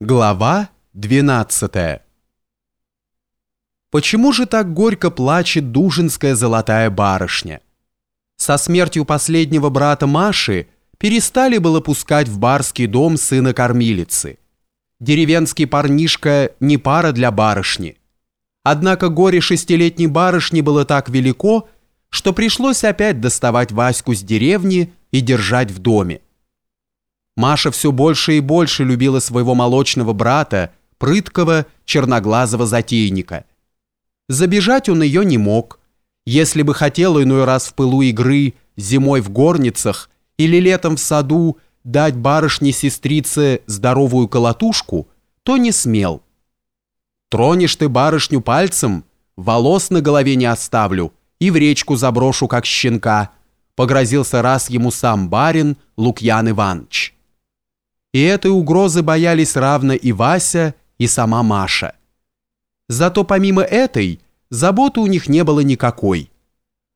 Глава 12 Почему же так горько плачет дужинская золотая барышня? Со смертью последнего брата Маши перестали было пускать в барский дом сына кормилицы. Деревенский парнишка не пара для барышни. Однако горе шестилетней барышни было так велико, что пришлось опять доставать Ваську с деревни и держать в доме. Маша все больше и больше любила своего молочного брата, прыткого, черноглазого затейника. Забежать он ее не мог. Если бы хотел иной раз в пылу игры, зимой в горницах или летом в саду дать барышне-сестрице здоровую колотушку, то не смел. Тронешь ты барышню пальцем, волос на голове не оставлю и в речку заброшу, как щенка, погрозился раз ему сам барин Лукьян Иванович и этой угрозы боялись равно и Вася, и сама Маша. Зато помимо этой, заботы у них не было никакой.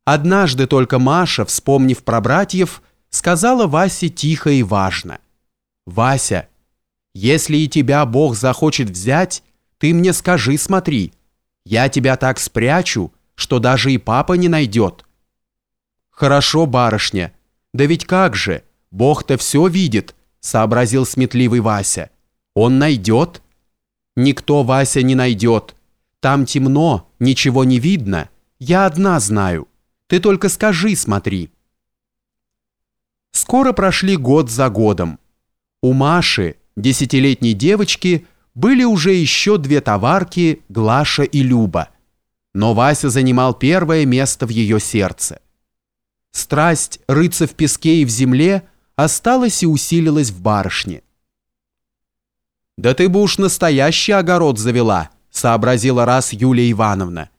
Однажды только Маша, вспомнив про братьев, сказала Васе тихо и важно. «Вася, если и тебя Бог захочет взять, ты мне скажи, смотри, я тебя так спрячу, что даже и папа не найдет». «Хорошо, барышня, да ведь как же, Бог-то все видит», сообразил сметливый Вася. Он найдет? Никто Вася не найдет. Там темно, ничего не видно. Я одна знаю. Ты только скажи, смотри. Скоро прошли год за годом. У Маши, десятилетней девочки, были уже еще две товарки, Глаша и Люба. Но Вася занимал первое место в ее сердце. Страсть рыться в песке и в земле – осталась и усилилась в барышне. «Да ты бы уж настоящий огород завела», сообразила раз Юлия Ивановна.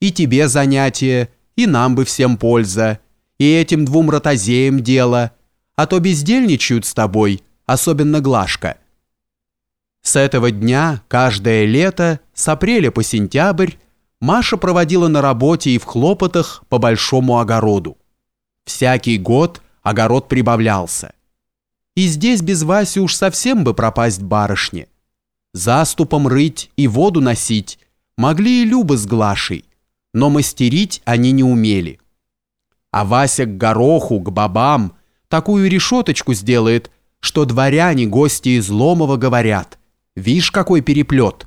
«И тебе занятие, и нам бы всем польза, и этим двум ротозеям дело, а то бездельничают с тобой, особенно Глашка». С этого дня, каждое лето, с апреля по сентябрь, Маша проводила на работе и в хлопотах по большому огороду. Всякий год – огород прибавлялся. И здесь без Васи уж совсем бы пропасть барышне. Заступом рыть и воду носить могли и Люба с Глашей, но мастерить они не умели. А Вася к гороху, к бабам такую решеточку сделает, что дворяне, гости из Ломова говорят, «Вишь, какой переплет!»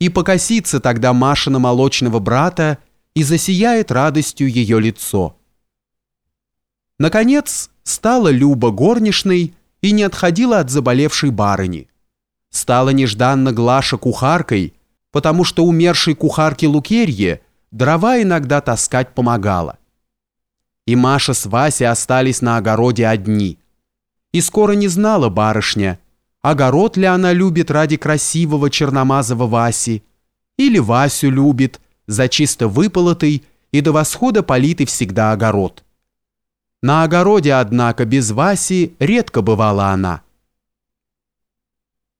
И покосится тогда Машина молочного брата, и засияет радостью ее лицо – Наконец, стала Люба горничной и не отходила от заболевшей барыни. Стала нежданно Глаша кухаркой, потому что умершей кухарке Лукерье дрова иногда таскать помогала. И Маша с Васей остались на огороде одни. И скоро не знала барышня, огород ли она любит ради красивого черномазого Васи, или Васю любит за чисто выполотый и до восхода политый всегда огород. На огороде, однако, без Васи редко бывала она.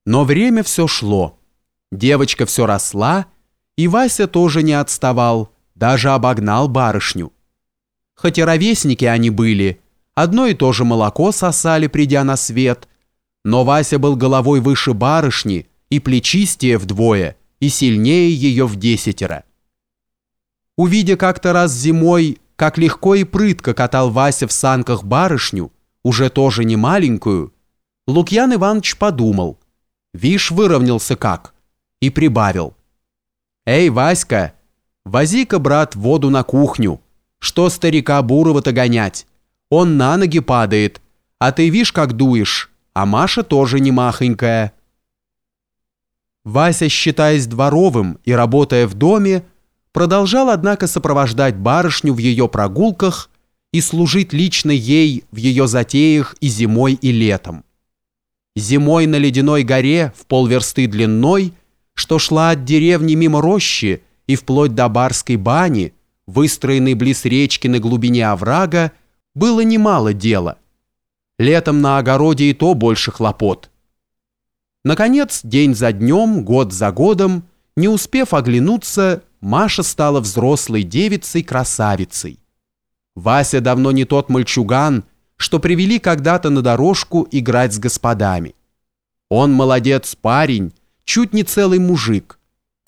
Но время все шло. Девочка все росла, и Вася тоже не отставал, даже обогнал барышню. Хоть и ровесники они были, одно и то же молоко сосали, придя на свет, но Вася был головой выше барышни и плечистее вдвое, и сильнее ее в десятеро. Увидя как-то раз зимой как легко и прытко катал Вася в санках барышню, уже тоже не маленькую, Лукьян Иванович подумал, вишь, выровнялся как, и прибавил. «Эй, Васька, вози-ка, брат, воду на кухню, что старика Бурова-то гонять? Он на ноги падает, а ты вишь, как дуешь, а Маша тоже не махонькая». Вася, считаясь дворовым и работая в доме, продолжал, однако, сопровождать барышню в ее прогулках и служить лично ей в ее затеях и зимой, и летом. Зимой на ледяной горе в полверсты длиной, что шла от деревни мимо рощи и вплоть до барской бани, выстроенной близ речки на глубине оврага, было немало дела. Летом на огороде и то больше хлопот. Наконец, день за днем, год за годом, не успев оглянуться, Маша стала взрослой девицей-красавицей. Вася давно не тот мальчуган, что привели когда-то на дорожку играть с господами. Он молодец парень, чуть не целый мужик.